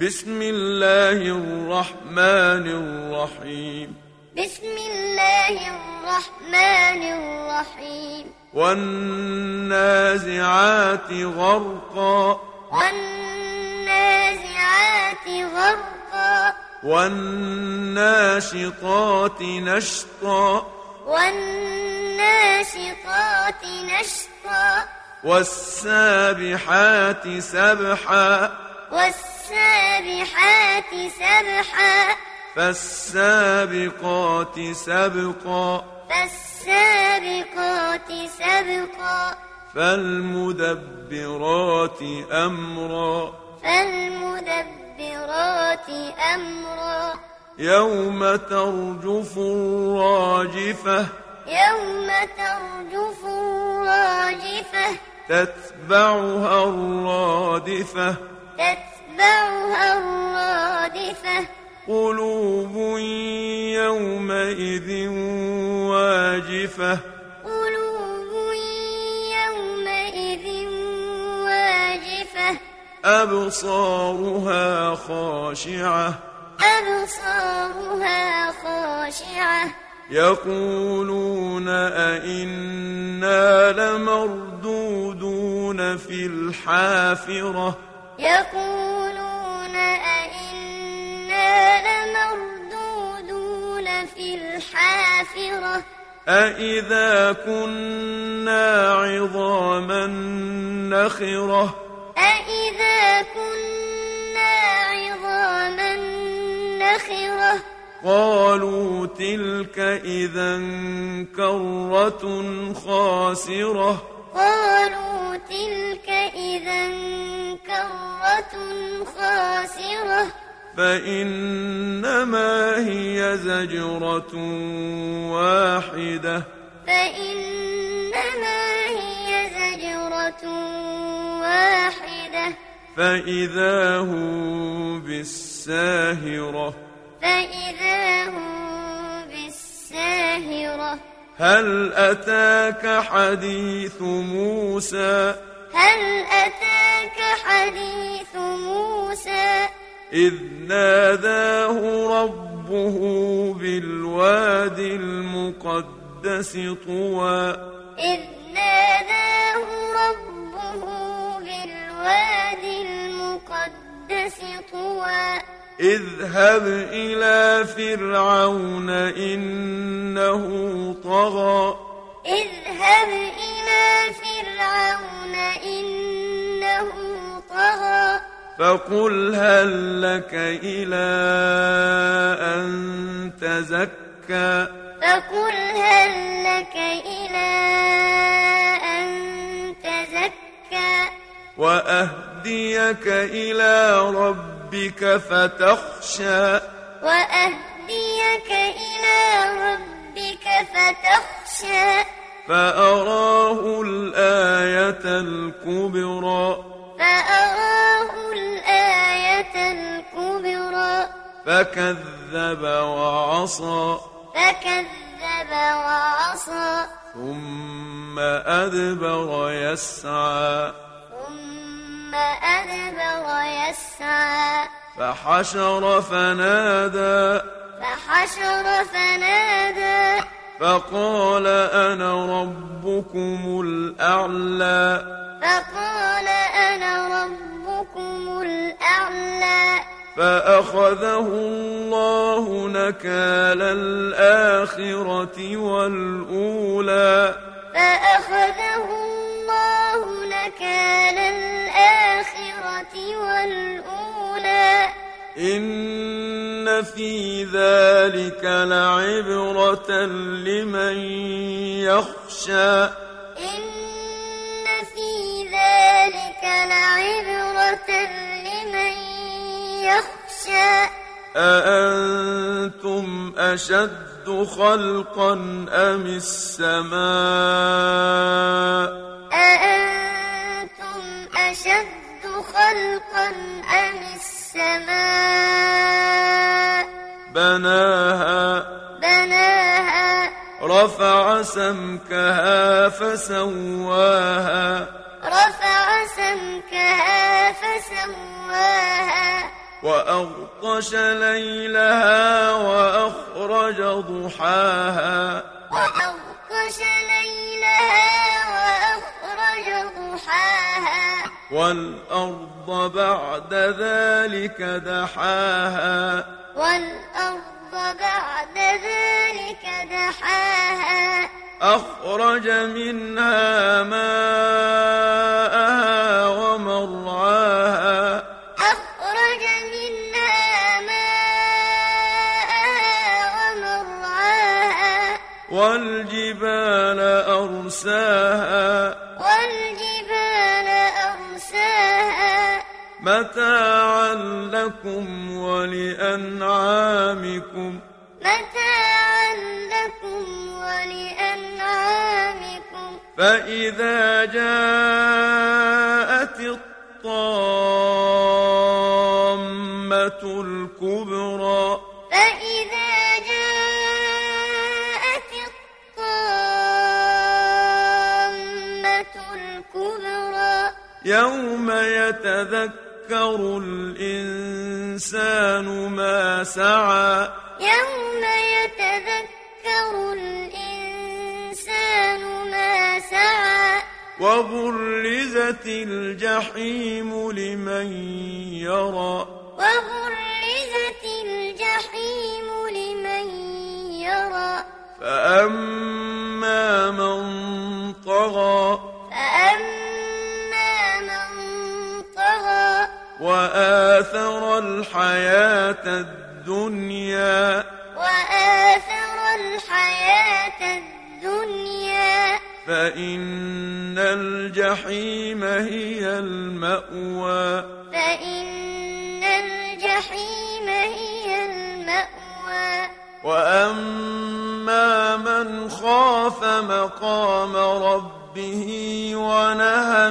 بسم الله الرحمن الرحيم. بسم الله الرحمن الرحيم. والنازعات غرقا. والنازعات غرقا. والناشطات نشطا. والناشطات نشطا. والسابحات سبحا. والسابحات سبحا. فالسابقات سبقا. فالسابقات سبقا. فالمدبرات أمرا. فالمدبرات أمرا. يوم ترجف الراجفة. يوم ترجف الراجفة. تتبعها الرادفة. تتبعها الرادفة. قلوب يومئذ واجفة. قلوب يومئذ واجفة. أبصارها خاشعة. أبصارها خاشعة. يقولون أئنا لمردودون في الحافرة. يقولون أئنا لمردودون في الحافرة أئذا كنا عظاما نخرة أئذا كنا عظاما نخرة قالوا تلك إذا كرة خاسرة قالوا تلك إذا كرة خاسرة. فإنما هي زجرة واحدة. فإنما هي زجرة واحدة. فإذا هم بالساهرة. فإذا هم بالساهرة. هل أتاك حديث موسى؟ هل أتاك حديث موسى. إذ ناداه ربه بالواد المقدس طوى. إذ ناداه ربه بالواد المقدس طوى. اذهب إلى فرعون إنه طغى. اذهب إلى فرعون إنه طغى فقل هل لك إلى أن تزكى؟ فقل هل لك إلى أن تزكى؟ وأهديك إلى ربك فتخشى. وأهديك إلى ربك فتخشى. فأراه فكذب وعصى. فكذب وعصى. ثم أدبر يسعى. ثم أدبر يسعى. فحشر فنادى. فحشر فنادى. فقال أنا ربكم الأعلى. فقال فأخذه الله نكال الآخرة والأولى. فأخذه الله نكال الآخرة والأولى. إن في ذلك لعبرة لمن يخشى. إن في ذلك لعبرة أأنتم أشد خلقا أم السماء؟ أأنتم أشد خلقا أم السماء؟ بناها. بناها. رفع سمكها فسواها. رفع سمكها فسواها. وأغطش ليلها وأخرج ضحاها وأغطش ليلها وأخرج ضحاها والأرض بعد ذلك دحاها والأرض بعد ذلك دحاها أخرج منها ماءها والجبال أرساها. والجبال أرساها. متاعا لكم ولأنعامكم. متاعا لكم ولأنعامكم. فإذا جاءت الطامة الكبرى يوم يتذكر الإنسان ما سعى. يوم يتذكر الإنسان ما سعى. وبرزت الجحيم لمن يرى. وبرزت الجحيم لمن يرى. فأما وآثر الحياة الدنيا. وآثر الحياة الدنيا. فإن الجحيم هي المأوى. فإن الجحيم هي المأوى. وأما من خاف مقام ربه ونهى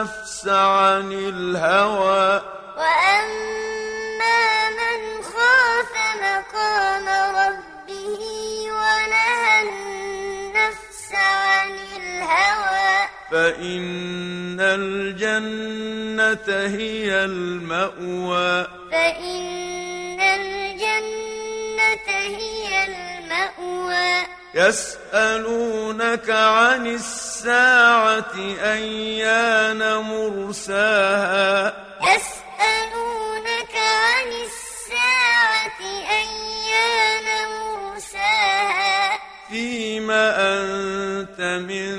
النفس عن الهوى. وأما من خاف مقام ربه ونهى النفس عن الهوى. فإن الجنة هي المأوى. فإن الجنة هي المأوى. يسألونك عن الساعة أيان مرساها. يسألونك عن الساعة أيان مرساها. فيما أنت من